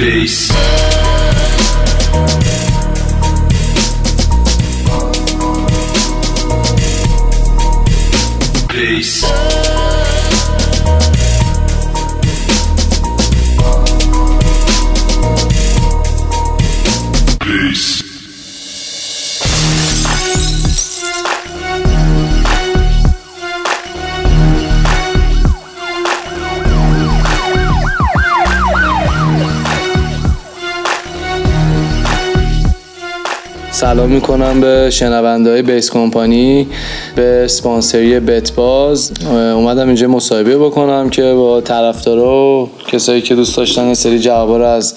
Peace. سلام می‌کنم به شنونده های بیس کمپانی به سپانسری بت باز اومدم اینجا مصاحبه بکنم که با طرفدارا و کسایی که دوست داشتن یه سری جوابا رو از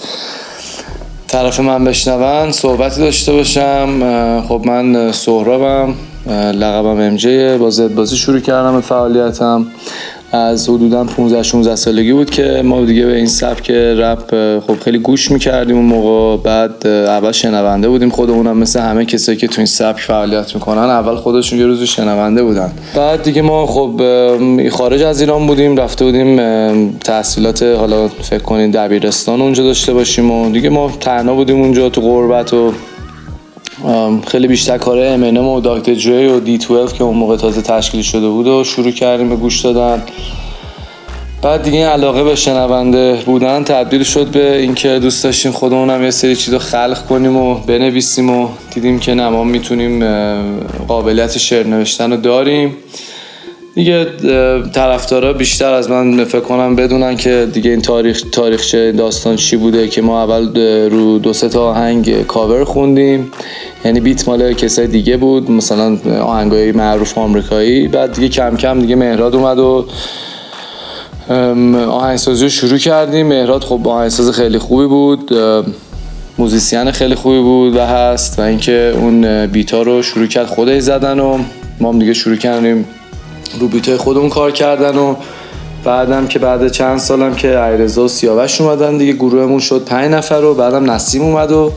طرف من بشنون صحبتی داشته باشم. خب من سهرابم لقبم امجه با زد بازی شروع کردم فعالیتم. از حدودا 15 16 سالگی بود که ما دیگه به این سبک رپ خب خیلی گوش می‌کردیم اون موقع. بعد اول شنونده بودیم. خودمونم مثل همه کسایی که تو این سبک فعالیت می‌کنن اول خودشون یه روز شنونده بودن. بعد دیگه ما خب خارج از ایران بودیم رفته بودیم تحصیلات حالا فکر کنین دبیرستان اونجا داشته باشیم و دیگه ما تنها بودیم اونجا تو غربت و خیلی بیشتر کار امنم و داکتر جوی و دی 12 که اون موقع تازه تشکیل شده بود و شروع کردیم به گوش دادن. بعد دیگه علاقه به شنونده بودن تبدیل شد به اینکه دوست داشتیم خودمون هم یه سری چیزو خلق کنیم و بنویسیم و دیدیم که نه ما می‌تونیم قابلیت شعر نوشتن رو داریم. دیگه طرفدارا بیشتر از من فکر کنم بدونن که دیگه این تاریخ تاریخچه داستان چی بوده که ما اول رو دو سه تا آهنگ کاور خوندیم. یعنی بیت مال کسای دیگه بود مثلا آهنگای معروف آمریکایی. بعد دیگه کم کم دیگه مهراد اومد و آهنگسازی رو شروع کردیم. مهراد خب آهنگساز خیلی خوبی بود موزیسین خیلی خوبی بود و هست. و اینکه اون بیتا رو شروع کرد خودش زدن و ما هم دیگه شروع کردیم. رو بیتای خودمون کار کردن و بعدم که بعد چند سالم که ایرزا و سیاوش اومدن دیگه گروهمون شد پنج نفر و بعدم نسیم اومد و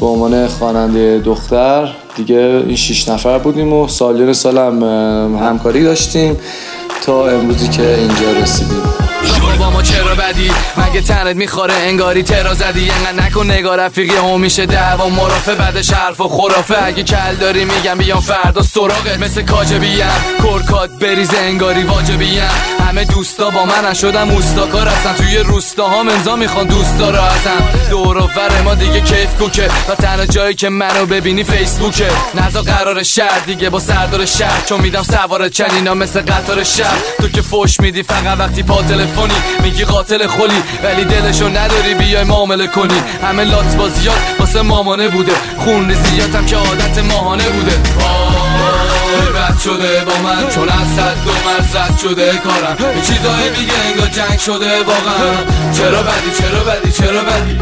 به عنوان خواننده دختر دیگه این شیش نفر بودیم و سالیان سالم همکاری داشتیم تا امروزی که اینجا رسیدیم. با چرا بدی؟ مگه تنت می‌خوره انگاری ترا زدی؟ انقدر نکن نگاه رفیقی هم میشه دعوا. مرافه بعدش حرف و خرافه. اگه کل داری میگم بیام فردا سراغت. مثل کاجبیم. کرکات بریز انگاری واجبیم. همه دوستا با من شدم اوستاکار هستن. توی روستا ها امضا می‌خوان. دوستا را هستن. دور و ما دیگه کیف کوکه. و تنها جایی که منو ببینی فیسبوکه. نزا قرار شهر دیگه با سردار شهر. چون میدم سوار چنینا مثل قطار شهر. تو که فوش میدی فقط وقتی پا تلفنی. میگی قاتل خلی ولی دلشو نداری بیای معامله کنی. همه لات بازیات واسه مامانه بوده. خون ریزیاتم که عادت ماهانه بوده. رد شده با من. چون از صد دو مرز شده کارم. این چیزایی میگه انگار جنگ شده واقعا. چرا بدی چرا بدی چرا بدی؟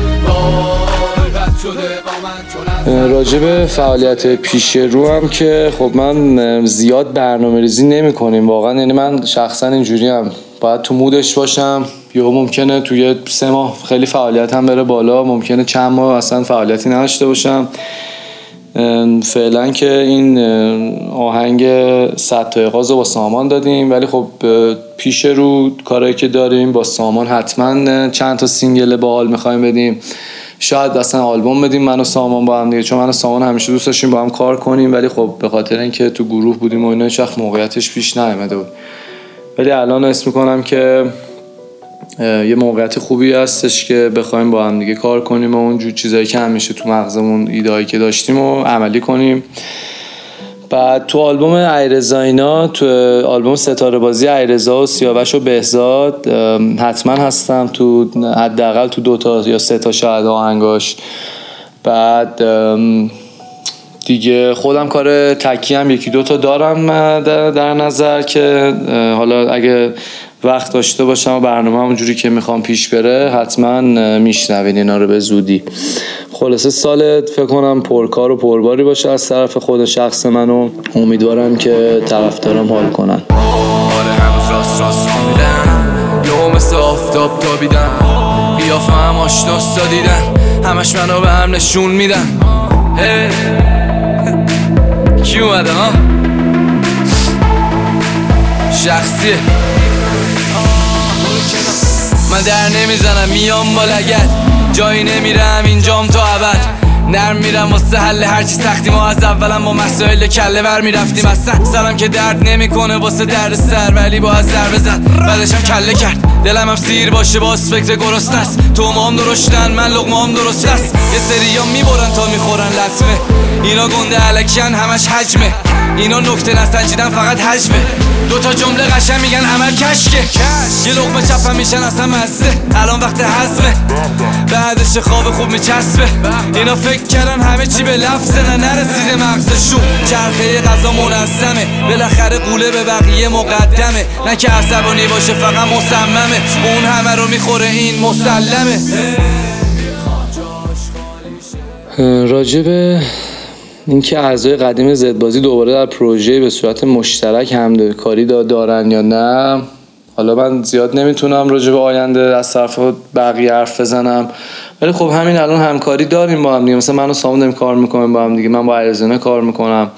راجع به فعالیت پیش رو هم که خب من زیاد برنامه ریزی نمی کنیم واقعا یعنی من شخصا اینجوری هم باید تو mood ش باشم. یا ممکنه توی سه ماه خیلی فعالیت هم بره بالا. ممکنه چند ماه اصلا فعالیتی نداشته باشم. فعلا که این آهنگ صد تا رو با سامان دادیم. ولی خب پیش رو کارهایی که داریم با سامان حتما چند تا single باحال می‌خوایم بدیم. شاید اصلا آلبوم بدیم من و سامان با هم دیگه. چون من و سامان همیشه دوست داشتیم با هم کار کنیم. ولی خب به خاطر اینکه تو گروه بودیم و اینا هیچ موقعیتش پیش نیامده بود. ولی الان اسم می‌کنم که یه موقعیت خوبی هستش که بخوایم با هم دیگه کار کنیم و اونجور چیزایی که همیشه تو مغزمون ایدهایی که داشتیم و عملی کنیم. بعد تو آلبوم ایرزاینا تو آلبوم ستاره بازی ایرزا و سیاوش و بهزاد حتما هستم تو حداقل تو دوتا یا سه تا شاید آهنگاش. بعد دیگه خودم کار تکی هم یکی دوتا دارم در نظر که حالا اگه وقت داشته باشم و برنامه همونجوری که می‌خوام پیش بره حتما میشنوین اینا رو به زودی. خلاصه سالت فکر کنم پرکار و پرباری باشه از طرف خود شخص من و امیدوارم که طرفدارم حال کنن. آره هم همش منو به هم نشون میدن. کی اومده ها؟ شخصیه من در نمی‌زنم میام با لگت جایی نمیرم اینجام تا ابد. نرم میرم واسه حل هرچی سختی ما از اولم با مسائل کله ور می‌رفتیم. اصلا سرم که درد نمی‌کنه واسه درد سر ولی با از ضربه زد. بعدشم کله کرد. دلم هم سیر باشه باز فکر گرست است. تو هم درشتن من لغمام درست است. یه سری ها می‌برن تا می‌خورن لطمه. اینا گنده علکیان همش حجمه. اینا نکته نسنجیدن فقط حجمه. دو تا جمله قشن میگن عمل کشکه. یه لقمه چپم میشن اصلا مزه. الان وقت حزمه بعدش خواب خوب میچسبه. اینا فکر کردن همه چی به لفظه نه نرسیده مغزشون. چرخه غذا منظمه. بالاخره قوله به بقیه مقدمه. نه که عصبانی باشه فقط مصممه. اون همه رو می‌خوره این مسلمه. راجب اینکه اعضای قدیم زدبازی دوباره در پروژه به صورت مشترک همکاری دارن یا نه؟ حالا من زیاد نمی‌تونم راجع به آینده از طرف بقیه حرف بزنم. ولی خب همین الان همکاری داریم با هم دیگه. مثلا من و سامون داریم کار می‌کنیم با هم دیگه. من با عرضانه کار می‌کنم.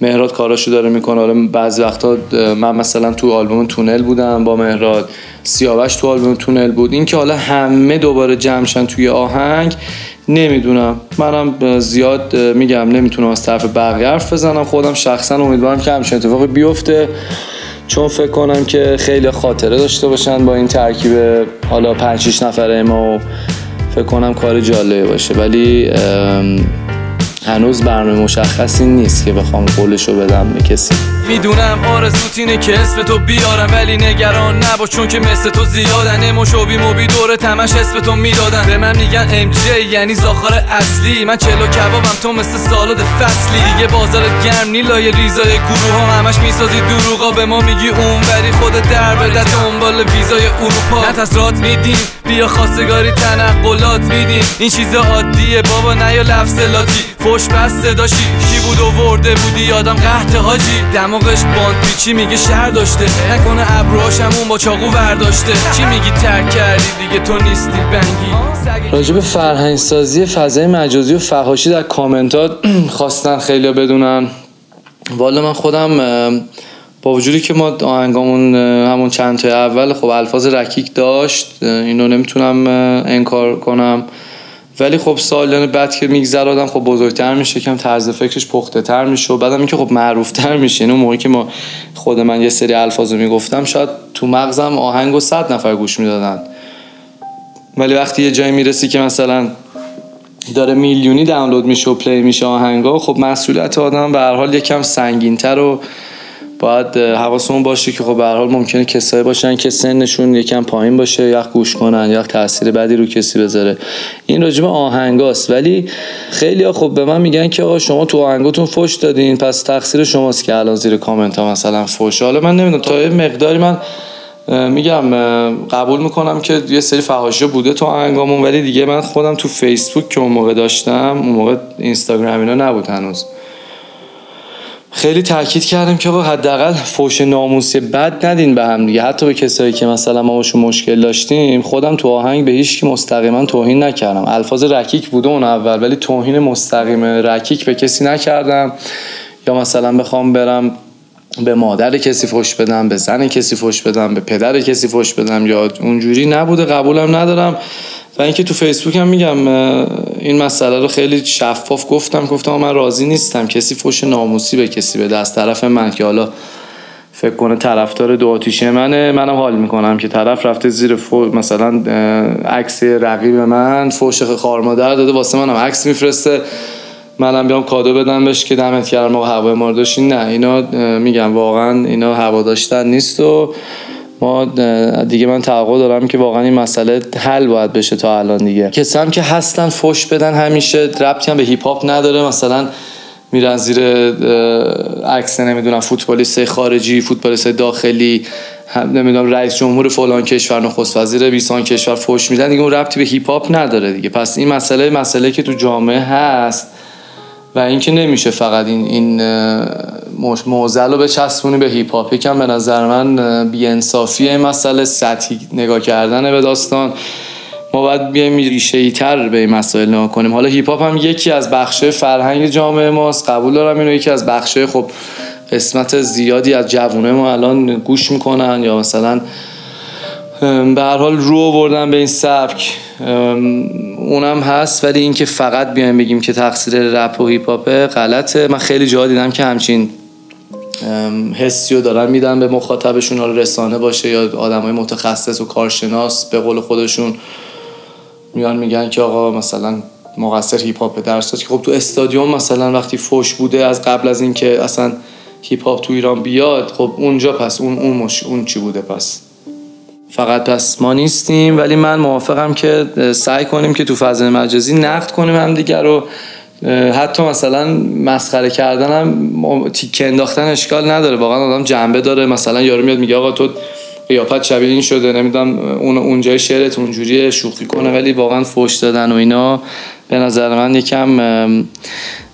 مهراد کاراشو داره می‌کنه. حالا بعضی وقتا من مثلا تو آلبوم تونل بودم با مهراد. سیاوش تو آلبوم تونل بود. این که حالا همه دوباره جمعشن توی آهنگ نمی‌دونم. منم زیاد میگم نمی‌تونم از طرف بقیه حرف بزنم. خودم شخصا امیدوارم که همچین اتفاقی بیفته. چون فکر کنم که خیلی خاطره داشته باشن با این ترکیب حالا 5 6 نفره ما و فکر کنم کار جالبه باشه. ولی هنوز برنامه مشخصی نیست که بخوام قولشو بدم به کسی. می‌دونم آرزوت اینه که اسم تو بیارم ولی نگران نباش چون که مثل تو زیادن. اموش و بیمو دور تمش اسم تو می‌دادن. به من میگن ام جی یعنی زاخار اصلی. من چلو کبابم تو مثل سالاد فصلی. دیگه بازار گرم نیلای ریزای گروه ها همش می‌سازی دروغا. به ما میگی اونوری خود در بده دنبال ویزای اروپا. نه تسرات میدیم بیا خواستگاری تنقلات میدیم. این چیز عادیه بابا نه یا لفظ لاتی فوش بس صداشی کی بود و ورده بودی؟ یادم قهت حاجی. دماغش باند. پیچی میگه شهر داشته. نکنه ابروهاش همون با چاقو ورداشته. چی میگی؟ ترک کردی دیگه. تو نیستی بنگی. راجب فرهنگ سازی فضای مجازی و فهاشی در کامنتات خواستن خیلی بدونن. والا من خودم با وجودی که ما آهنگامون همون چند تا اول خب الفاظ رکیک داشت اینو نمی‌تونم انکار کنم. ولی خب سالیان بعد که میگذره آدم خب بزرگتر میشه کم طرز فکرش پخته تر میشه و بعدم اینکه خب معروف تر میشه اینو موقعی که ما خود من یه سری الفاظو می‌گفتم شاید تو مغزم آهنگ و صد نفر گوش می‌دادن. ولی وقتی یه جایی می‌رسی که مثلا داره میلیونی دانلود میشه و پلی میشه آهنگا خب مسئولیت آدم به هر حال یکم سنگینتر و باید حواسمون باشه که خب به حال ممکنه کسایی باشن که سنشون یکم پایین باشه یا گوش کنن یا تاثیر بدی رو کسی بذاره. این راجب آهنگاست. ولی خیلی ها خب به من میگن که آقا شما تو آهنگاتون فوش دادین پس تقصیر شماست که الان زیر کامنت ها مثلا فوش. حالا من نمی‌دونم تا یه مقداری من میگم قبول می‌کنم که یه سری فحاشی بوده تو آهنگامون ولی دیگه من خودم تو فیسبوک که اون موقع داشتم اون موقع اینستاگرام اینا نبود هنوز. خیلی تاکید کردم که با حداقل فوش ناموسی بد ندین به هم دیگه. حتی به کسایی که مثلا ما باشون مشکل داشتیم خودم تو آهنگ به هیچ مستقیما توهین نکردم. الفاظ رکیک بوده اون اول ولی توهین مستقیم رکیک به کسی نکردم. یا مثلا بخوام برم به مادر کسی فوش بدم به زن کسی فوش بدم به پدر کسی فوش بدم. یا اونجوری نبوده قبولم ندارم. و اینکه تو فیسبوک هم میگم این مسئله رو خیلی شفاف گفتم گفتم من راضی نیستم کسی فوش ناموسی به کسی به دست طرف من که حالا فکر کنه طرفدار دو آتیشه منه منم حال می‌کنم که طرف رفته زیر فو... مثلا عکس رقیب من فوش خارمادر داده واسه منم عکس میفرسته. منم بیام کادو بدم بهش که دمت گرم و هوای ما نه اینا میگم واقعا اینا هوا داشتن نیست و ما دیگه من توقع دارم که واقعا این مسئله حل باید بشه تا الان دیگه. کسی هم که هستن فوش بدن همیشه ربطی هم به هیپ هاپ نداره. مثلا میرن زیر عکس نمی‌دونم فوتبالیست خارجی فوتبالیست داخلی نمی‌دونم رئیس جمهور فلان کشور نخست وزیر بیسار کشور فوش میدن. دیگه اون ربطی به هیپ هاپ نداره دیگه. پس این مسئله مسئله که تو جامعه هست و اینکه نمیشه فقط این این معضل رو به چسبونی به هیپ هاپ یکم به نظر من بی‌انصافیه این مسئله. سطحی نگاه کردن به داستان. ما باید بیایم ریشه‌ای تر به این مسائل نگاه کنیم. حالا هیپ هاپ هم یکی از بخشای فرهنگ جامعه ماست. قبول دارم اینو. یکی از بخشای خب قسمت زیادی از جوونه ما الان گوش می‌کنن یا مثلا به هر حال رو آوردن به این سبک. اونم هست ولی اینکه فقط بیایم بگیم که تقصیر رپ و هیپ هاپه غلطه. من خیلی جا دیدم که همچین حسی رو دارن میدن به مخاطبشون حالا رسانه باشه یا آدم های متخصص و کارشناس به قول خودشون میان میگن که آقا مثلا مقصر هیپ هاپ در که خب تو استادیوم مثلا وقتی فوش بوده از قبل از اینکه اصلا هیپ هاپ تو ایران بیاد خب اونجا پس اون اون, مش... اون چی بوده پس. فقط پس ما نیستیم ولی من موافقم که سعی کنیم که تو فضای مجازی نقد کنیم هم دیگر رو. حتی مثلا مسخره کردن هم تیکه انداختن اشکال نداره. واقعا آدم جنبه داره. مثلا یارو میاد میگه آقا تو قیافت شبیه این شده. نمی‌دونم اون اونجای شعرت اونجوری شوخی کنه. ولی واقعا فوش دادن و اینا به نظر من یکم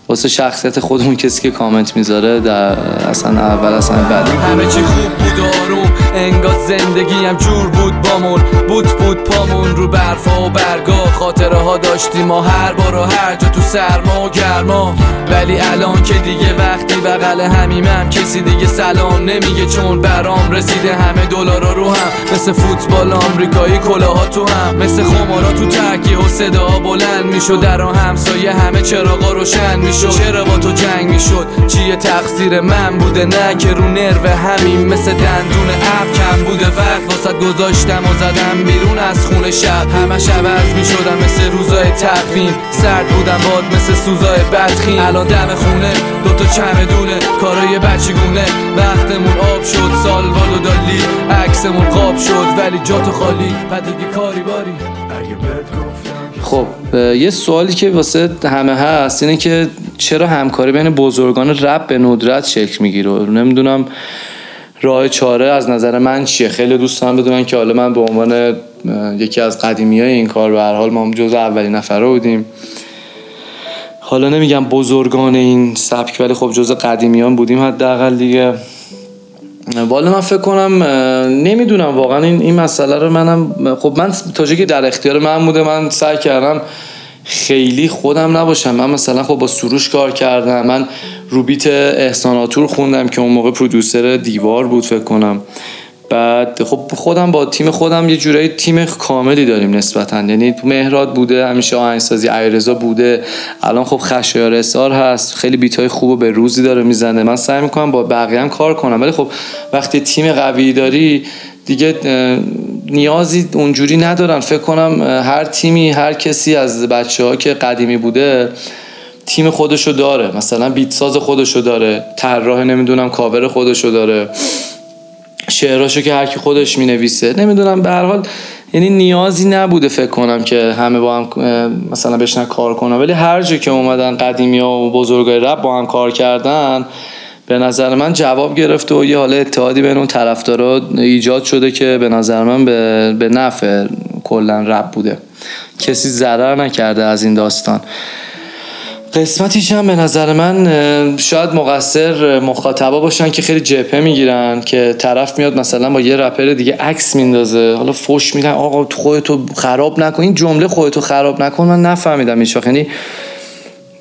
واسه شخصیت خودمون کسی که کامنت می‌ذاره در اصلا اول اصلا بعد. همه چی خوب بود آروم. انگار زندگی هم جور بود بامون. بود بود پامون رو برفا و برگا. خاطره ها داشتیم ما هر بار و هر جا تو سرما و گرما. ولی الان که دیگه وقتی بغل همیمم کسی دیگه سلام نمیگه چون برام رسیده همه دلارا رو هم. مثل فوتبال آمریکایی کلاها تو هم. مثل خمارا تو ترکیه و صدا بلند می‌شد. در همسایه همه چراغا روشن می‌شد. چرا با تو جنگ می‌شد. چیه تقصیر من بوده؟ نه که رو نرو همین. مثل دندون اب کم بوده وقت واسه گذاشتم و زدم بیرون از خونه شب. همش عوض می‌شدم مثل روزای تقویم. سرد بودم باد مثل سوزای بدخیم. الان دم خونه دوتا چمدونه کارای بچگونه وقتمون آب شد سال و دالی عکسمون قاب شد ولی جاتو خالی. دیگه کاری باری. خب یه سوالی که واسه همه هست اینه که چرا همکاری بین بزرگان رب به ندرت شکل می‌گیره؟ نمی‌دونم راه چاره از نظر من چیه؟ خیلی دوست دارم بدونن که حالا من به عنوان یکی از قدیمی های این کار به هر حال ما جز اولین نفره بودیم. حالا نمیگم بزرگان این سبک ولی خب جز قدیمیان بودیم حداقل دیگه. والا من فکر کنم نمی‌دونم واقعا این, این مسئله رو منم خب من تا که در اختیار من بوده من سعی کردم خیلی خودم نباشم. من مثلا خب با سروش کار کردم من روبیت احساناتور خوندم که اون موقع پرودوسر دیوار بود فکر کنم. بعد خب خودم با تیم خودم یه جورایی تیم کاملی داریم نسبتا. یعنی تو مهراد بوده همیشه آهنگسازی ایرزا بوده. الان خب خشایار اسار هست. خیلی بیت های خوب و به روزی داره می‌زنه. من سعی می‌کنم با بقیه هم کار کنم. ولی خب وقتی تیم قوی داری دیگه نیازی اونجوری ندارن فکر کنم هر تیمی هر کسی از بچه ها که قدیمی بوده تیم خودشو داره. مثلا بیت ساز خودشو داره. طراح نمی‌دونم کاور خودشو داره. شعراشو که هر کی خودش می‌نویسه. نمی‌دونم به هر حال یعنی نیازی نبوده فکر کنم که همه با هم مثلا بشنن کار کنن. ولی هر جا که اومدن قدیمی ها و بزرگای رب با هم کار کردن به نظر من جواب گرفته و یه حالا اتحادی بین اون طرفدارا ایجاد شده که به نظر من به, به نفع کلا رب بوده. کسی ضرر نکرده از این داستان. قسمتیش هم به نظر من شاید مقصر مخاطبا باشن که خیلی جبهه می‌گیرن که طرف میاد مثلا با یه رپر دیگه عکس میندازه. حالا فوش میدن آقا خودتو خراب نکن. این جمله خودتو خراب نکن من نفهمیدم هیچ یعنی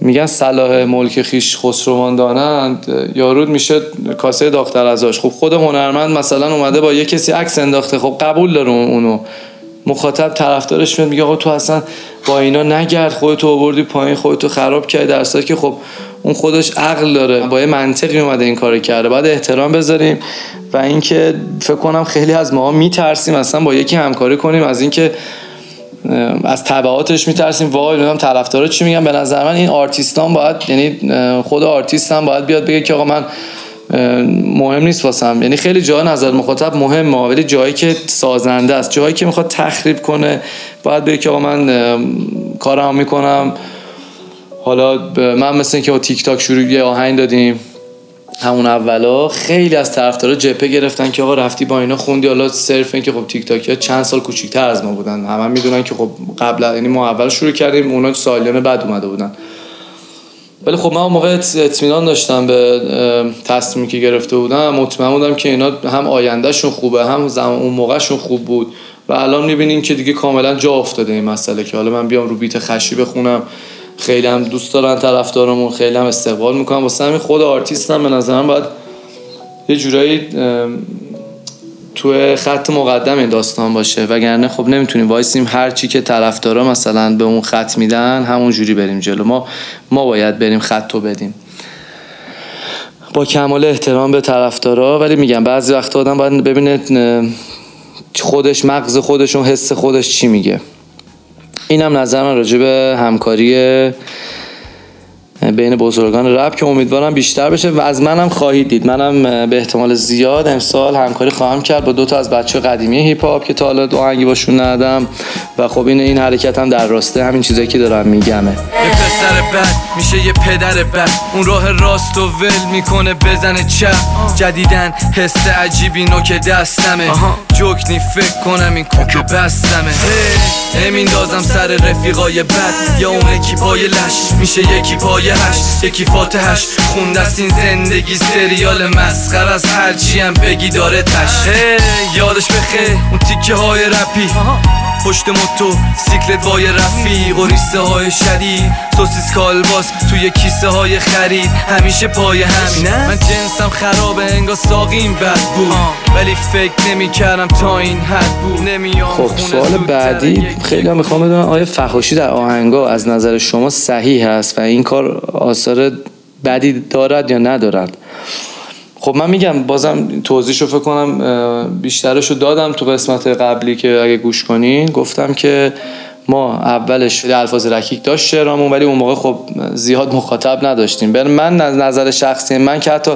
میگن صلاح ملک خیش خسروان دانند. یارود میشه کاسه داختر ازاش خب خود هنرمند مثلا اومده با یه کسی عکس انداخته. خب قبول داره اونو. مخاطب طرفدارش میاد میگه آقا تو اصلا با اینا نگرد خودتو آوردی پایین خودتو خراب کردی. در که خب اون خودش عقل داره با یه منطقی اومده این کارو کرده. باید احترام بذاریم و اینکه فکر کنم خیلی از ما میترسیم اصلا با یکی همکاری کنیم. از اینکه از تبعاتش میترسیم. وای نمی‌دونم طرفدارا چی میگن. به نظر من این آرتیستان باید یعنی خود هم باید بیاد بگه که آقا من مهم نیست واسم. یعنی خیلی جا نظر مخاطب مهمه ولی جایی که سازنده است جایی که می‌خواد تخریب کنه باید بگه که آقا من کارم می‌کنم. حالا من مثل که با تیک تاک شروع یه آهنگ دادیم همون اولا. خیلی از طرفدارا جپه گرفتن که آقا رفتی با اینا خوندی. حالا صرف این که خب تیک تاک ها چند سال کوچیک‌تر از ما بودن. همه می‌دونن که خب قبل یعنی ما اول شروع کردیم اونا سالیان بعد اومده بودن. ولی خب من موقع اطمینان داشتم به تصمیمی که گرفته بودم. مطمئن بودم که اینا هم آیندهشون خوبه هم زمان اون موقعشون خوب بود. و الان می‌بینیم که دیگه کاملا جا افتاده این مسئله که حالا من بیام رو بیت خشی بخونم. خیلی هم دوست دارن طرفدارمون خیلی هم استقبال می‌کنم واسه همین خود آرتیستم به نظرم باید یه جورایی تو خط مقدم داستان باشه. وگرنه خب نمی‌تونیم وایسیم هر چی که طرفدارا مثلا به اون خط میدن همون جوری بریم جلو. ما ما باید بریم خط رو بدیم. با کمال احترام به طرفدارا ولی میگم بعضی وقت آدم باید ببینه خودش مغز خودش و حس خودش چی میگه. اینم نظر من راجع به همکاری بین بزرگان رپ که امیدوارم بیشتر بشه و از منم خواهید دید. منم به احتمال زیاد امسال همکاری خواهم کرد با دو تا از بچه قدیمی هیپ هاپ که تا حالا آهنگی باشون ندادم و خب این این حرکت هم در راسته. همین چیزایی که دارم میگمه. یه پسر بد میشه یه پدر بد. اون راه راست و ول می‌کنه بزنه چپ. جدیدن حس عجیبی نوک دستمه. جوکنی فکر کنم این کوک بستمه. نمیندازم سر رفیقای بد. یا اون اکیپای لش. میشه یکی پای هشت یکی فاتحش خوندست این زندگی سریال مسخر از هرچی هم بگی داره تش یادش بخه اون تیکه های رپی. پشت موتو سیکلت وای رفیق و ریسه های شدید سوسیس کالباس توی کیسه های خرید. همیشه پای همین. من جنسم خرابه انگا ساقیم بد بود. ولی فکر نمی کردم تا این حد بود. نمیام خب سوال بعدی. خیلی هم می‌خوام بدونم آیا فخاشی در آهنگا از نظر شما صحیح هست و این کار آثار بدی دارد یا ندارد. خب من میگم بازم توضیح رو فکر کنم بیشترش رو دادم تو قسمت قبلی که اگه گوش کنین گفتم که ما اولش الفاظ رکیک داشت شعرامون ولی اون موقع خب زیاد مخاطب نداشتیم. بر من نظر شخصی من که حتی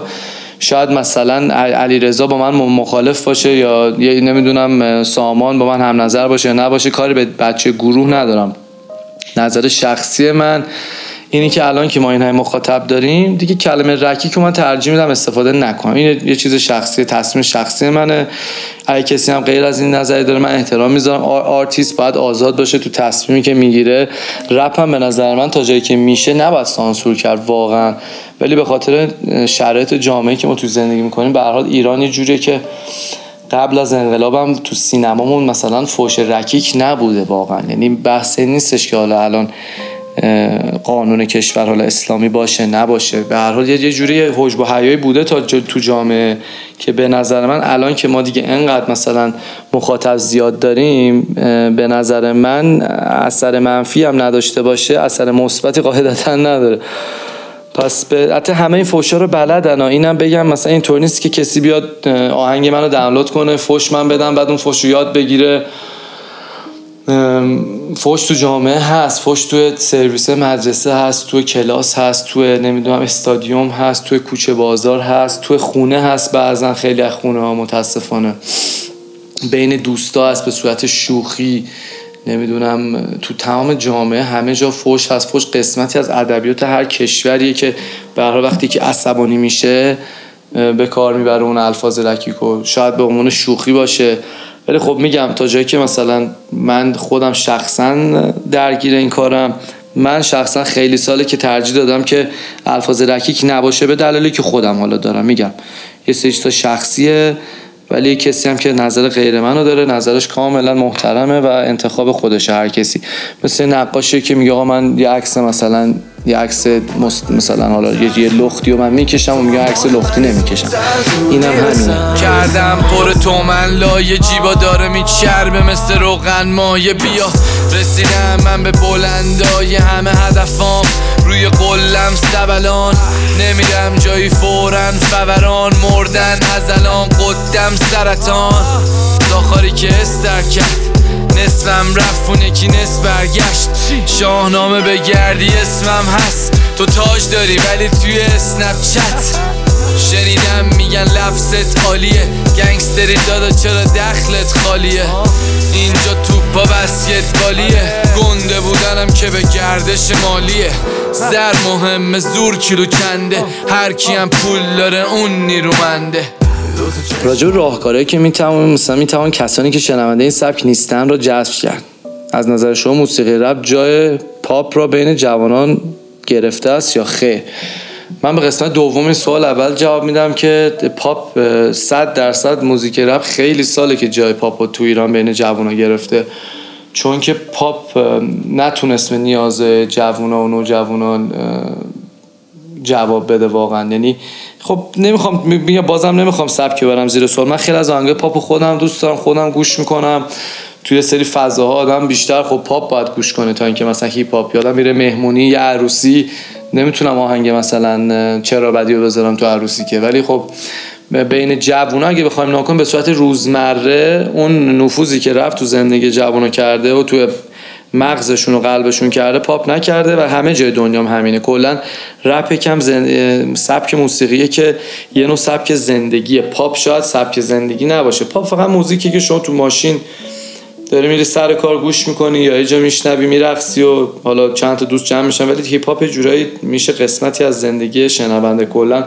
شاید مثلا علی رضا با من مخالف باشه یا نمی‌دونم سامان با من هم نظر باشه یا نباشه کاری به بچه گروه ندارم. نظر شخصی من اینی که الان که ما این همه مخاطب داریم دیگه کلمه رکیک من ترجیح میدم استفاده نکنم. این یه چیز شخصی تصمیم شخصی منه. اگه کسی هم غیر از این نظری داره من احترام می‌ذارم. آرتیست باید آزاد باشه تو تصمیمی که می‌گیره. رپ هم به نظر من تا جایی که میشه نباید سانسور کرد واقعا. ولی به خاطر شرایط جامعه که ما تو زندگی می‌کنیم به هر حال ایران یه جوریه که قبل از انقلابم تو سینمامون مثلا فوش رکیک نبوده واقعا. یعنی بحث نیستش که حالا الان قانون کشور حالا اسلامی باشه نباشه. به هر حال یه جوری حجب و حیایی بوده تا تو جامعه که به نظر من الان که ما دیگه انقدر مثلا مخاطب زیاد داریم به نظر من اثر منفی هم نداشته باشه اثر مثبتی قاعدتا نداره. پس به حتی همه این فوشا رو بلدن اینم بگم مثلا اینطور نیست که کسی بیاد آهنگ منو دانلود کنه فوش من بدم بعد اون فوش رو یاد بگیره. فوش تو جامعه هست فوش تو سرویس مدرسه هست تو کلاس هست تو نمی‌دونم استادیوم هست تو کوچه بازار هست تو خونه هست بعضا خیلی از خونه ها متاسفانه. بین دوستا هست به صورت شوخی نمی‌دونم تو تمام جامعه همه جا فوش هست. فوش قسمتی از ادبیات هر کشوریه که به وقتی که عصبانی میشه به کار می‌بره اون الفاظ رکیکو شاید به عنوان شوخی باشه. ولی خب میگم تا جایی که مثلا من خودم شخصا درگیر این کارم من شخصا خیلی ساله که ترجیح دادم که الفاظ رکیک نباشه به دلیلی که خودم حالا دارم. میگم یه سری تا شخصیه ولی کسی هم که نظر غیر منو داره نظرش کاملا محترمه و انتخاب خودشه هر کسی. مثل نقاشی که میگه آقا من یه عکس مثلا یه عکس مثلا حالا یه, لختی و من می‌کشم و میگه عکس لختی نمی‌کشم. اینم همینه. کردم پر تو من لایه جیبا داره میچربه مثل روغن مایه. بیا. رسیدم من به بلندای همه هدفام. روی قلم سبلان. نمیرم جایی فورن فوران. مردن از الان قدم سرطان. داخاری که استر کرد. نصفم رفت اون یکی نصف برگشت. شاهنامه به گردی اسمم هست. تو تاج داری ولی توی اسنپ چت شنیدم میگن لفظت عالیه. گنگستری دادا چرا دخلت خالیه؟ اینجا توپا بالیه گنده بودنم که به گردش مالیه. زر مهمه زور کیلو کنده. هر کیم پول داره اون نیرومنده. راجع راهکارهایی که می‌توان مثلا می‌توان کسانی که شنونده این سبک نیستن را جذب کرد. از نظر شما موسیقی رپ جای پاپ را بین جوانان گرفته است یا خیر؟ من به قسمت دوم سوال اول جواب میدم که پاپ 100 درصد موزیک رپ خیلی ساله که جای پاپ تو ایران بین جوونا گرفته. چون که پاپ نتونست به نیاز جوونا و نوجوانان جواب بده واقعا. یعنی خب نمی‌خوام میگم بازم نمی‌خوام سبکی ببرم زیر سوال. من خیلی از آهنگای پاپ خودم دوست دارم خودم گوش می‌کنم. توی سری فضاها آدم بیشتر خب پاپ باید گوش کنه تا اینکه مثلا هیپ هاپ یادم میره مهمونی یا عروسی. نمی‌تونم آهنگ مثلا چرا بدی رو بذارم تو عروسی که. ولی خب بین جوونا اگه بخوایم ناکن به صورت روزمره اون نفوذی که رپ تو زندگی جوونا کرده و تو مغزشون و قلبشون کرده پاپ نکرده و همه جای دنیا هم همینه. کلا رپ کم زند... سبک موسیقیه که یه نوع سبک زندگیه پاپ شاید سبک زندگی نباشه. پاپ فقط موزیکی که شما تو ماشین داری میری سر کار گوش می‌کنی یا جا میشنوی میرقصی و حالا چند تا دوست جمع میشن. ولی هیپ هاپ جورایی میشه قسمتی از زندگی شنونده. کلا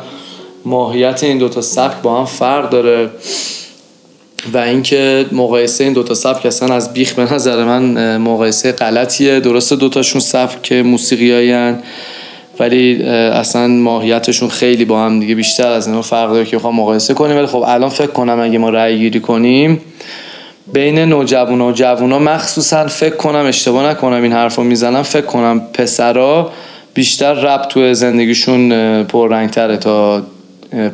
ماهیت این دوتا سبک با هم فرق داره. و اینکه مقایسه این دوتا سبک اصلا از بیخ به نظر من مقایسه غلطیه. درسته دوتاشون سبک موسیقی ولی اصلا ماهیتشون خیلی با هم دیگه بیشتر از اینا فرق داره که بخوام مقایسه کنیم. ولی خب الان فکر کنم اگه ما رأی گیری کنیم بین نوجوانا و جوونا مخصوصا فکر کنم اشتباه نکنم این حرف رو می‌زنم فکر کنم پسرا بیشتر رپ تو زندگیشون پررنگتره تا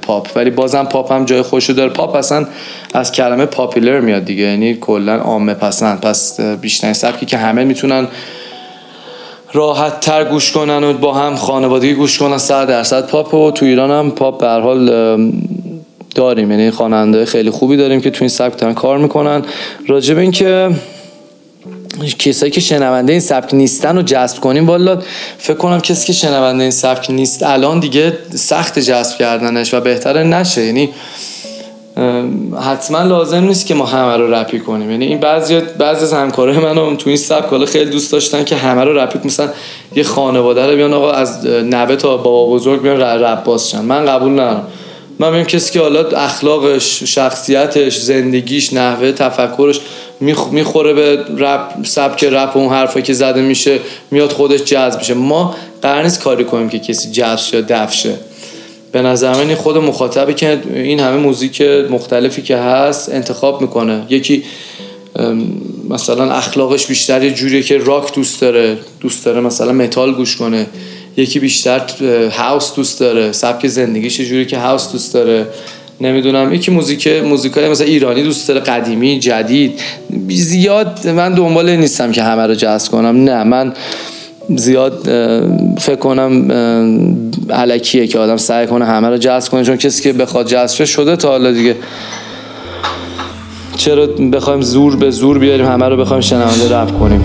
پاپ. ولی بازم پاپ هم جای خودشو داره. پاپ اصلا از کلمه popular میاد دیگه. یعنی کلا عامه پسند. پس بیشتر سبکی که همه می‌تونن راحت تر گوش کنن و با هم خانوادگی گوش کنن 100 درصد پاپ. و تو ایران هم پاپ به هر حال داریم. یعنی خواننده خیلی خوبی داریم که تو این سبک کار می‌کنن. راجع به این که کسایی که شنونده این سبک نیستن و جذب کنیم. والا فکر کنم کسی که شنونده این سبک نیست الان دیگه سخت جذب کردنش و بهتره نشه. یعنی حتما لازم نیست که ما همه رو رپی کنیم. یعنی این بعضی بعضی از همکارای منم تو این سبک حالا خیلی دوست داشتن که همه رو رپی مثلا یه خانواده رو بیان آقا از نوه تا بابا بزرگ بیان رپ بازشن من قبول ندارم. من میگم کسی که حالا اخلاقش شخصیتش زندگیش نحوه تفکرش می‌خوره به رپ سبک رپ اون حرفا که زده میشه میاد خودش جذب میشه. ما قرار نیست کاری کنیم که کسی جذب یا دفع شه به نظر من خود مخاطبی که این همه موزیک مختلفی که هست انتخاب می‌کنه. یکی مثلا اخلاقش بیشتر یه جوریه که راک دوست داره. دوست داره مثلا متال گوش کنه. یکی بیشتر house دوست داره سبک زندگیش جوریه که house دوست داره. نمی‌دونم یکی موزیک موزیکای مثلا ایرانی دوست داره قدیمی جدید. زیاد من دنبال نیستم که همه رو جذب کنم. نه من زیاد فکر کنم علکیه که آدم سعی کنه همه رو جذب کنه. چون کسی که بخواد جذب شده تا حالا دیگه. چرا بخوایم زور به زور بیاریم همه رو بخوایم شنونده رپ کنیم؟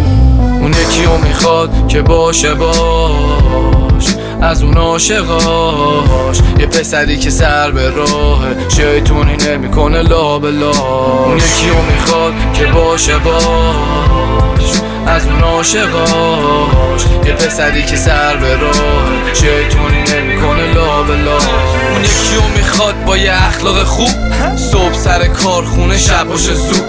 اون یکی می‌خواد که باشه با از اون عاشقاش. یه پسری که سر به راه شیطونی نمی‌کنه لا بلا اون یکی رو می‌خواد که باشه باش. از اون عاشقاش. یه پسری که سر به راه شیطونی نمی‌کنه لا بلا اون یکی رو می‌خواد با یه اخلاق خوب. صبح سر کارخونه شب باشه زود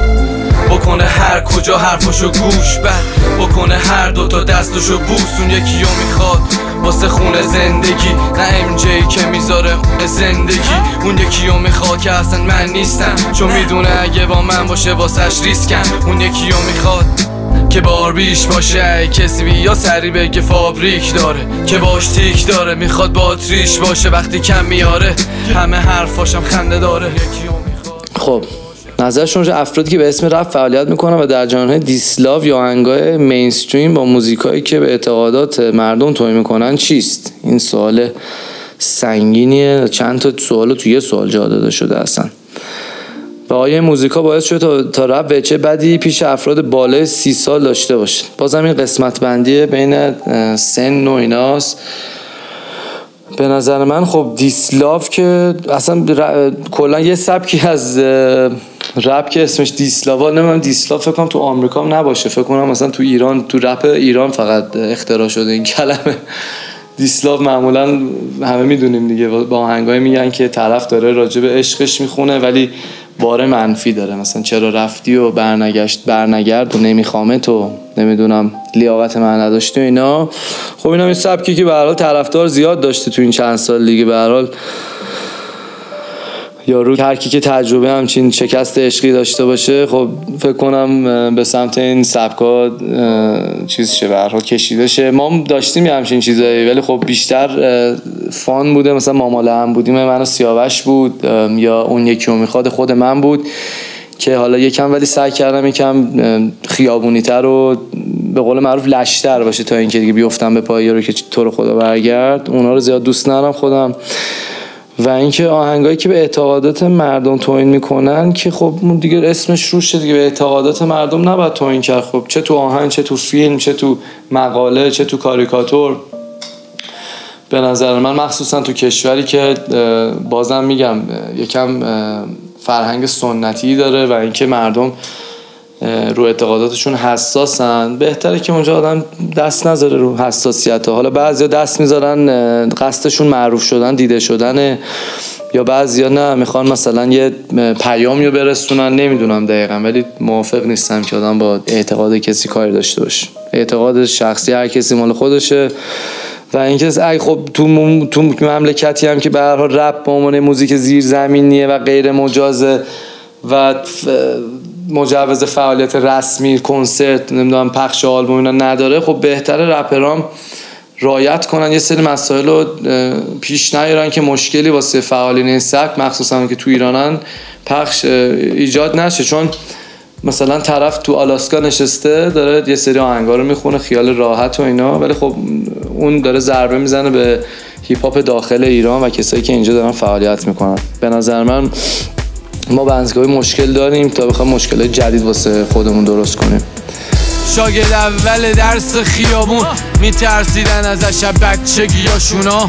بکنه هر کجا حرفاشو گوش بد. بکنه هر دوتا دستشو بوس. اون یکی رو می‌خواد واسه خونه زندگی نه ام جی که می‌ذاره زندگی. اون یکی رو می‌خواد که اصلا من نیستم. چون می‌دونه اگه با من باشه واسش ریسکم. اون یکی رو می‌خواد که بار بیش باشه کسی بیا سری بگه فابریک داره. که باش تیک داره. می‌خواد باتریش باشه. وقتی کم میاره همه حرفاشم خنده داره. خب. نظرشون افرادی که به اسم رپ فعالیت می‌کنن و در جانهای دیسلاو یا انگاه مینستریم با موزیکایی که به اعتقادات مردم توی می‌کنن چیست؟ این سوال سنگینیه. چند تا سوال تو یه سوال جا داده شده اصلا. و آیا موزیکا باعث شده تا, رپ وچه بدی پیش افراد بالای سی سال داشته باشه بازم این قسمت بندی بین سن و ایناست. به نظر من خب دیسلاف که اصلا کلا یه سبکی از رپ که اسمش دیسلاوا نمی‌دونم دیسلاف فکر کنم تو آمریکا هم نباشه. فکر کنم مثلا تو ایران تو رپ ایران فقط اختراع شده این کلمه. دیسلاو معمولا همه می‌دونیم دیگه. با آهنگای میگن که طرف داره راجع به عشقش می‌خونه ولی بار منفی داره. مثلا چرا رفتی و برنگشت برنگرد و نمیخوامه تو؟ نمی‌دونم لیاقت من نداشتی و اینا. خب اینا این سبکی که به حال طرفدار زیاد داشته تو این چند سال دیگه. به یارو هر کی که تجربه همچین شکست عشقی داشته باشه خب فکر کنم به سمت این سبکا چیز شه به کشیده شه. ما داشتیم همچین چیزایی ولی خب بیشتر فان بوده. مثلا ماماله هم بودیم من سیاوش بود یا اون یکی رو می‌خواد خود من بود که حالا یکم ولی سعی کردم یکم خیابونی تر و به قول معروف لشتر باشه تا اینکه دیگه بیفتم به پای رو که تو رو خدا برگرد. اونا رو زیاد دوست ندارم خودم. و اینکه آهنگایی که به اعتقادات مردم توهین می‌کنن که خب دیگه اسمش روشه دیگه به اعتقادات مردم نباید توهین کرد. خب چه تو آهنگ چه تو فیلم چه تو مقاله چه تو کاریکاتور. به نظر من مخصوصا تو کشوری که بازم میگم یکم فرهنگ سنتی داره و اینکه مردم رو اعتقاداتشون حساسن. بهتره که اونجا آدم دست نذاره رو حساسیت ها. حالا بعضیا دست می‌ذارن قصدشون معروف شدن دیده شدن یا بعضیا نه می‌خوان مثلا یه پیامی رو برسونن نمی‌دونم دقیقا ولی موافق نیستم که آدم با اعتقاد کسی کاری داشته باشه. اعتقاد شخصی هر کسی مال خودشه. و اینکه اگه خب تو, تو مملکتی هم که به هر حال رپ به عنوان موزیک زیرزمینیه و غیر مجازه و مجوز فعالیت رسمی کنسرت نمی‌دونم پخش آلبوم اینا نداره. خب بهتره رپرام رایت کنن. یه سری مسائل رو پیش نیارن که مشکلی واسه فعالین این سبک مخصوصا که تو ایرانن پخش ایجاد نشه. چون مثلا طرف تو آلاسکا نشسته داره یه سری آهنگا رو می‌خونه خیال راحت و اینا. ولی خب اون داره ضربه می‌زنه به هیپ هاپ داخل ایران و کسایی که اینجا دارن فعالیت می‌کنن. به نظر من ما بنزگاهی مشکل داریم تا بخوایم مشکل جدید واسه خودمون درست کنیم. شاگرد اول درس خیابون میترسیدن ازش بچگی شونا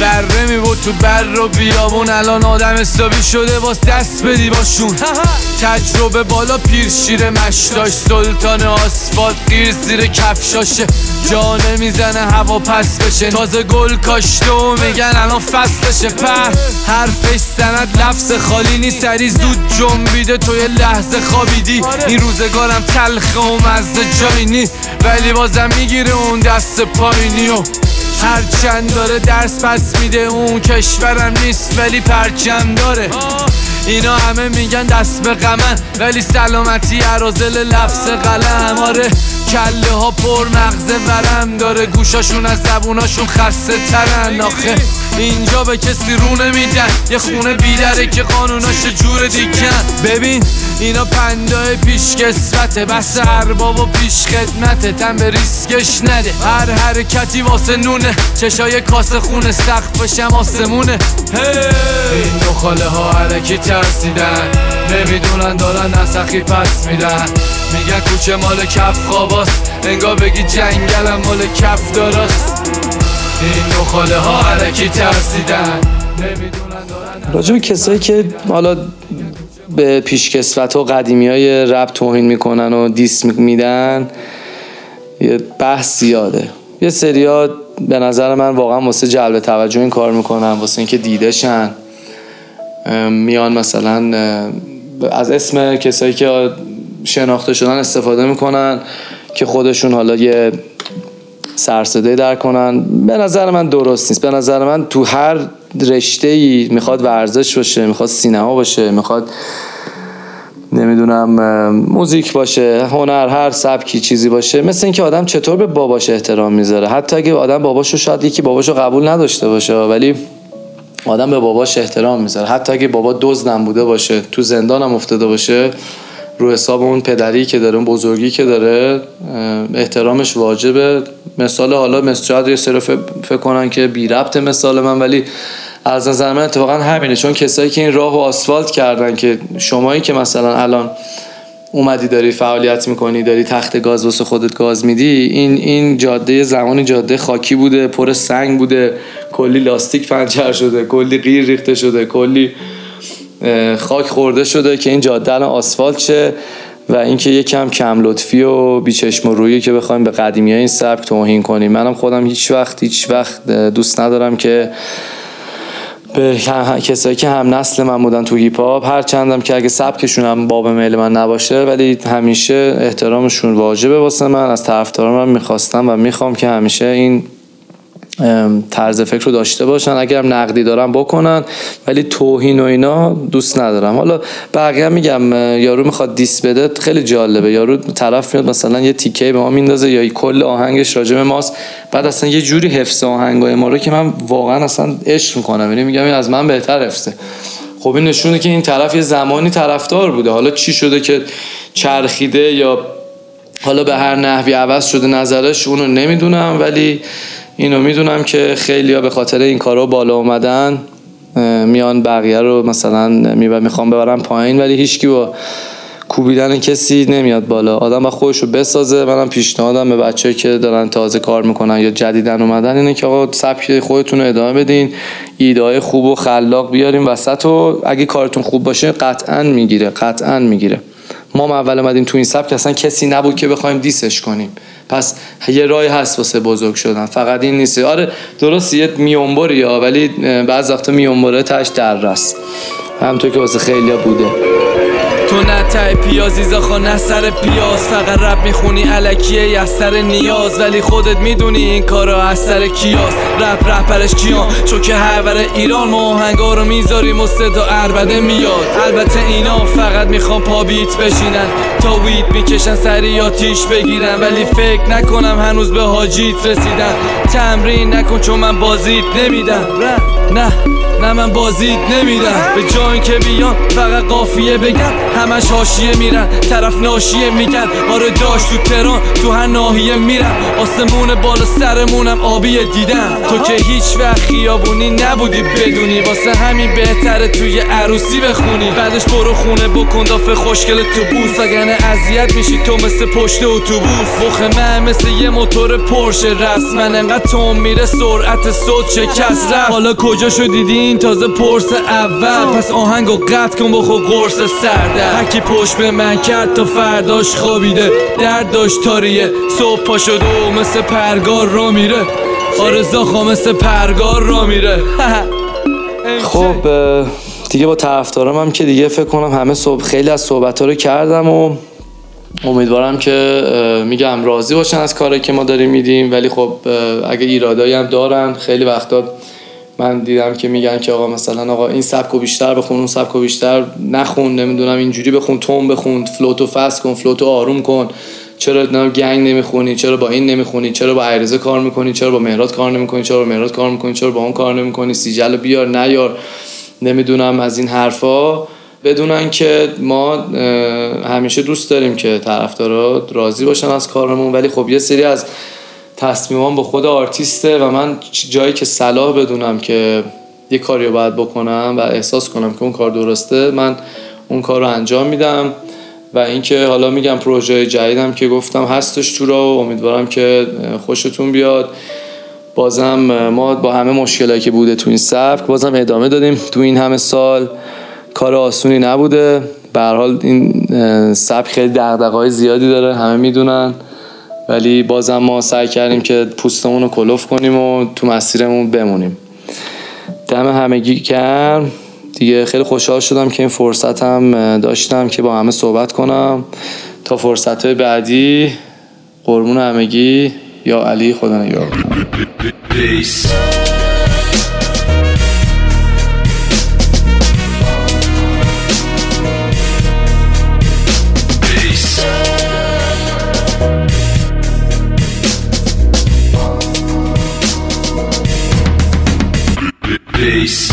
بره می بود تو بر و بیابون. الان آدم حسابی شده باز دست بدی باشون. تجربه بالا پیر شیر مشتاش. سلطان آسفالت گیر زیر کفشاشه جا نمی‌زنه هوا پس بشه. تازه گل کاشته و میگن الان فصلشه پر حرفش سند لفظ خالی نیست. سری زود جنبیده تو یه لحظه خوابیدی. این روزگارم تلخه و مزه جایی نی ولی بازم می‌گیره اون دست پایینی و هرچند داره درس پس میده اون کشورم نیست ولی پرچم داره. اینا همه میگن دست به غمن ولی سلامتی عرازل لفظ قلم. آره. کله ها پر مغز ورم داره گوشاشون از زبوناشون خسته ترن. آخه اینجا به کسی رو نمیدن. یه خونه بیدره که قانوناش جور دیگن ببین اینا پندای پیش کسوته بس ارباب و پیش خدمته. تن به ریسکش نده. هر حرکتی واسه نونه. چشای کاسه خونه سقفشم آسمونه. این دو خاله ها حرکی ترسیدن. نمی‌دونن دارن نسخی پس میدن. میگن کوچه مال کف خواباست انگا بگی جنگلم مال کف داراست. این دو خاله ها حرکی ترسیدن. راجب کسایی که حالا به پیشکسوت و قدیمی های رب توهین می‌کنن و دیس میدن یه بحث زیاده. یه سریا به نظر من واقعا واسه جلب توجه این کار می‌کنن واسه اینکه دیده شن. میان مثلا از اسم کسایی که شناخته شدن استفاده می‌کنن. که خودشون حالا یه سرسده در کنن. به نظر من درست نیست. به نظر من تو هر رشته ای می‌خواد ورزش باشه می‌خواد سینما باشه می‌خواد نمی‌دونم موزیک باشه هنر هر سبکی چیزی باشه. مثل اینکه آدم چطور به باباش احترام می‌ذاره. حتی اگه آدم باباشو شاید یکی باباشو قبول نداشته باشه ولی آدم به باباش احترام می‌ذاره. حتی اگه بابا دزدم بوده باشه تو زندانم افتاده باشه رو حساب اون پدری که داره اون بزرگی که داره احترامش واجبه. مثال حالا مثل یه سری فکر کنن که بی ربط مثال من ولی از نظر من اتفاقا همینه. چون کسایی که این راه و آسفالت کردن که شمایی که مثلا الان اومدی داری فعالیت می‌کنی داری تخت گاز واسه خودت گاز میدی این این جاده زمانی جاده خاکی بوده پر سنگ بوده کلی لاستیک پنچر شده کلی غیر ریخته شده کلی خاک خورده شده که این جاده الان آسفالت شه و اینکه یکم کم لطفی و بیچشم و رویی که بخوایم به قدیمی های این سبک توهین کنیم. منم خودم هیچ وقت هیچ وقت دوست ندارم که به کسایی که هم نسل من بودن تو هیپ هاپ هر چندم که اگه سبکشون هم باب میل من نباشه ولی همیشه احترامشون واجبه واسه من. از طرفداران من می‌خواستم و می‌خوام که همیشه این طرز فکر رو داشته باشن. اگر نقدی دارن بکنن ولی توهین و اینا دوست ندارم. حالا بقیه میگم یارو می‌خواد دیس بده خیلی جالبه. یارو طرف میاد مثلا یه تیکه به ما میندازه یا کل آهنگش راجع ماست. بعد اصلا یه جوری حفظ آهنگای ما رو که من واقعا اصلا عشق می‌کنم. یعنی میگم از من بهتر حفظه. خب این نشونه که این طرف یه زمانی طرفدار بوده. حالا چی شده که چرخیده یا حالا به هر نحوی عوض شده نظرش اونو نمی‌دونم. ولی اینو می‌دونم که خیلی ها به خاطر این کارا بالا اومدن میان بقیه رو مثلا می‌خوام ببرم پایین ولی هیچکی با کوبیدن کسی نمیاد بالا. آدم با خودش رو بسازه. منم پیشنهادم به بچه که دارن تازه کار می‌کنن یا جدیدن اومدن اینه که آقا سبک خودتون رو ادامه بدین ایده خوب و خلاق بیاریم وسط و اگه کارتون خوب باشه قطعا می‌گیره قطعا می‌گیره. ما اول اومدیم تو این سبک اصلا کسی نبود که بخوایم دیسش کنیم. پس یه رای هست واسه بزرگ شدن. فقط این نیست. آره درست یه میونبری ولی بعض وقتا میونبره تش در رست همطور که واسه خیلی بوده. تو نه تای پیازی زاخا نه سر پیاز. فقط رب می‌خونی علکیه از سر نیاز. ولی خودت می‌دونی این کارا از سر کیاس رپ رهبرش کیان؟ چون که هر ایران ما رو می‌ذاریم و صدا عربده میاد. البته اینا فقط می‌خوام پا بیت بشینن. تا ویت می‌کشن سری آتیش بگیرن. ولی فکر نکنم هنوز به حاجیت رسیدن. تمرین نکن چون من بازیت نمیدم. نه نه من بازیت نمیدم. به جای که بیان فقط قافیه بگم. همش حاشیه میرن طرف ناشیه میگن. آره داشت تو تران تو هر ناحیه میرن. آسمون بالا سرمونم آبی دیدم تو که هیچ وقت خیابونی نبودی بدونی. واسه همین بهتره توی عروسی بخونی. بعدش برو خونه بکن دافه خوشگل تو بوس. وگرنه اذیت میشی تو مثل پشت اتوبوس. مخ من مثل یه موتور پرشه رسما انقدر توم میره سرعت صوت شکست رفت. حالا کجا شدیدی این تازه پرس اول. پس آهنگو قطع کن بخور قرص سرده. هرکی پشت به من کرد تا فرداش خوابیده. درد داشت تاریه. صبح پا شد و مثل پرگار را میره. آرزا مثل پرگار را میره. خب دیگه با طرفدارم هم که دیگه فکر کنم همه صبح خیلی از صحبت ها رو کردم و امیدوارم که میگم راضی باشن از کاری که ما داریم میدیم. ولی خب اگه ایرادایی هم دارن خیلی وقتا من دیدم که میگن که آقا مثلا آقا این سبکو بیشتر بخون اون سبکو بیشتر نخون نمی‌دونم اینجوری بخون توم بخون فلوتو فست کن فلوتو آروم کن. چرا گنگ نمی‌خونی؟ چرا با این نمی‌خونی؟ چرا با ایرزه کار می‌کنی؟ چرا با مهرات کار نمی‌کنی؟ چرا با مهرات کار می‌کنی؟ چرا با اون کار نمی‌کنی؟ سیجل بیار نیار. نمی‌دونم از این حرفا. بدونن که ما همیشه دوست داریم که طرفدارا راضی باشن از کارمون. ولی خب یه سری از تصمیمام با خود آرتیسته و من جایی که صلاح بدونم که یه کاری رو باید بکنم و احساس کنم که اون کار درسته من اون کار رو انجام میدم و اینکه حالا میگم پروژه جدیدم که گفتم هستش تو رو امیدوارم که خوشتون بیاد. بازم ما با همه مشکلاتی که بوده تو این سبک بازم ادامه دادیم تو این همه سال. کار آسونی نبوده. به حال این سبک خیلی دغدغه‌های زیادی داره همه می‌دونن. ولی بازم ما سعی کردیم که پوستمون رو کلوف کنیم و تو مسیرمون بمونیم. دم همگی گرم. دیگه خیلی خوشحال شدم که این فرصت هم داشتم که با همه صحبت کنم. تا فرصت های بعدی قربون همگی. یا علی خدا نگاه Space.